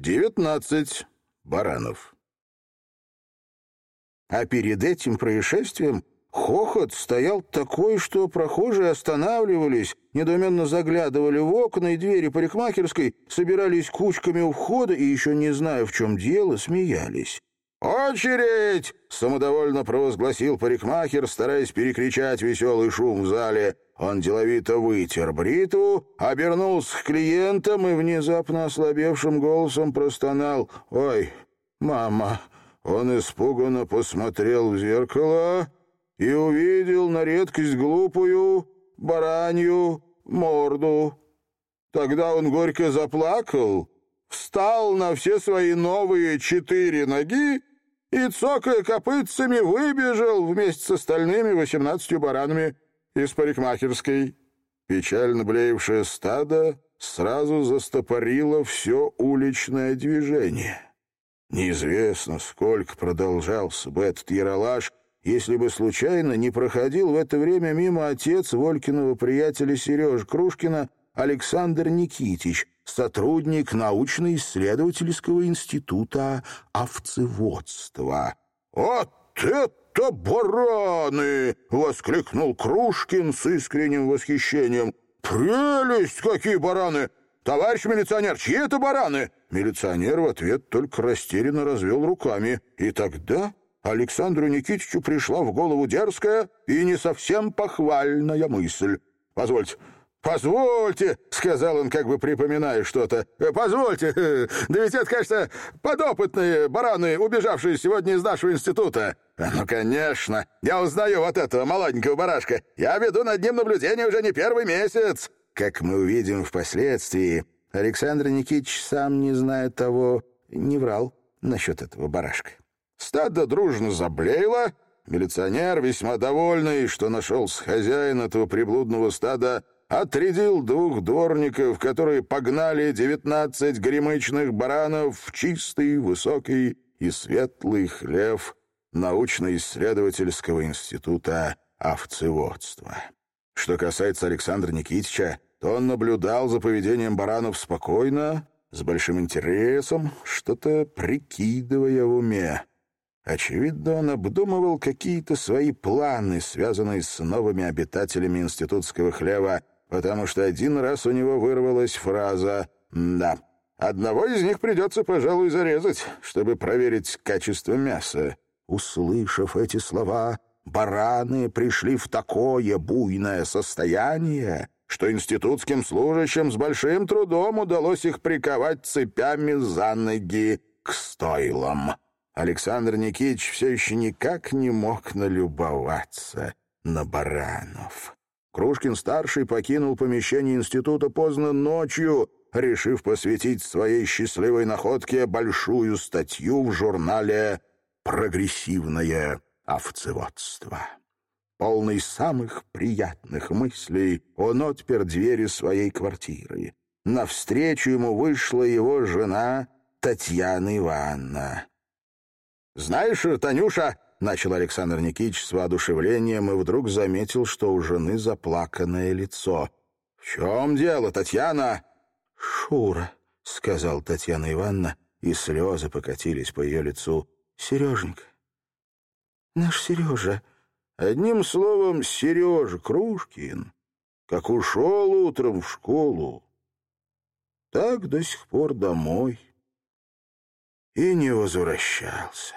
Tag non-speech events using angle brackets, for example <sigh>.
девятнадцать баранов. А перед этим происшествием хохот стоял такой, что прохожие останавливались, недоуменно заглядывали в окна и двери парикмахерской, собирались кучками у входа и, еще не зная, в чем дело, смеялись. «Очередь!» — самодовольно провозгласил парикмахер, стараясь перекричать веселый шум в зале. Он деловито вытер бритву, обернулся к клиентам и внезапно ослабевшим голосом простонал. «Ой, мама!» Он испуганно посмотрел в зеркало и увидел на редкость глупую баранью морду. Тогда он горько заплакал, встал на все свои новые четыре ноги и, цокая копытцами, выбежал вместе с остальными восемнадцатью баранами из парикмахерской. Печально блеевшее стадо сразу застопорило все уличное движение. Неизвестно, сколько продолжался бы этот яролаж, если бы случайно не проходил в это время мимо отец Волькиного приятеля Сережи Крушкина Александр Никитич, сотрудник научно-исследовательского института овцеводства. «Вот это бараны!» — воскликнул Крушкин с искренним восхищением. «Прелесть! Какие бараны! Товарищ милиционер, чьи это бараны?» Милиционер в ответ только растерянно развел руками. И тогда Александру Никитичу пришла в голову дерзкая и не совсем похвальная мысль. «Позвольте, «Позвольте», — сказал он, как бы припоминая что-то. «Позвольте, <laughs> да ведь это, кажется, подопытные бараны, убежавшие сегодня из нашего института». «Ну, конечно. Я узнаю вот этого молоденького барашка. Я веду над ним наблюдение уже не первый месяц». Как мы увидим впоследствии, Александр Никитич сам, не зная того, не врал насчет этого барашка. Стадо дружно заблеяло. Милиционер, весьма довольный, что нашелся хозяин этого приблудного стада, отрядил двух дворников, которые погнали девятнадцать гремычных баранов в чистый, высокий и светлый хлев научно-исследовательского института овцеводства. Что касается Александра Никитича, то он наблюдал за поведением баранов спокойно, с большим интересом, что-то прикидывая в уме. Очевидно, он обдумывал какие-то свои планы, связанные с новыми обитателями институтского хлева, потому что один раз у него вырвалась фраза «Да, одного из них придется, пожалуй, зарезать, чтобы проверить качество мяса». Услышав эти слова, бараны пришли в такое буйное состояние, что институтским служащим с большим трудом удалось их приковать цепями за ноги к стойлам. Александр Никитич все еще никак не мог налюбоваться на баранов. Крушкин-старший покинул помещение института поздно ночью, решив посвятить своей счастливой находке большую статью в журнале «Прогрессивное овцеводство». Полный самых приятных мыслей, он отпер двери своей квартиры. Навстречу ему вышла его жена Татьяна Ивановна. «Знаешь, Танюша, — начал Александр Никитич с воодушевлением и вдруг заметил, что у жены заплаканное лицо. «В чем дело, Татьяна?» «Шура», — сказал Татьяна Ивановна, и слезы покатились по ее лицу. «Сереженька, наш Сережа...» Одним словом, Сережа Кружкин, как ушел утром в школу, так до сих пор домой и не возвращался.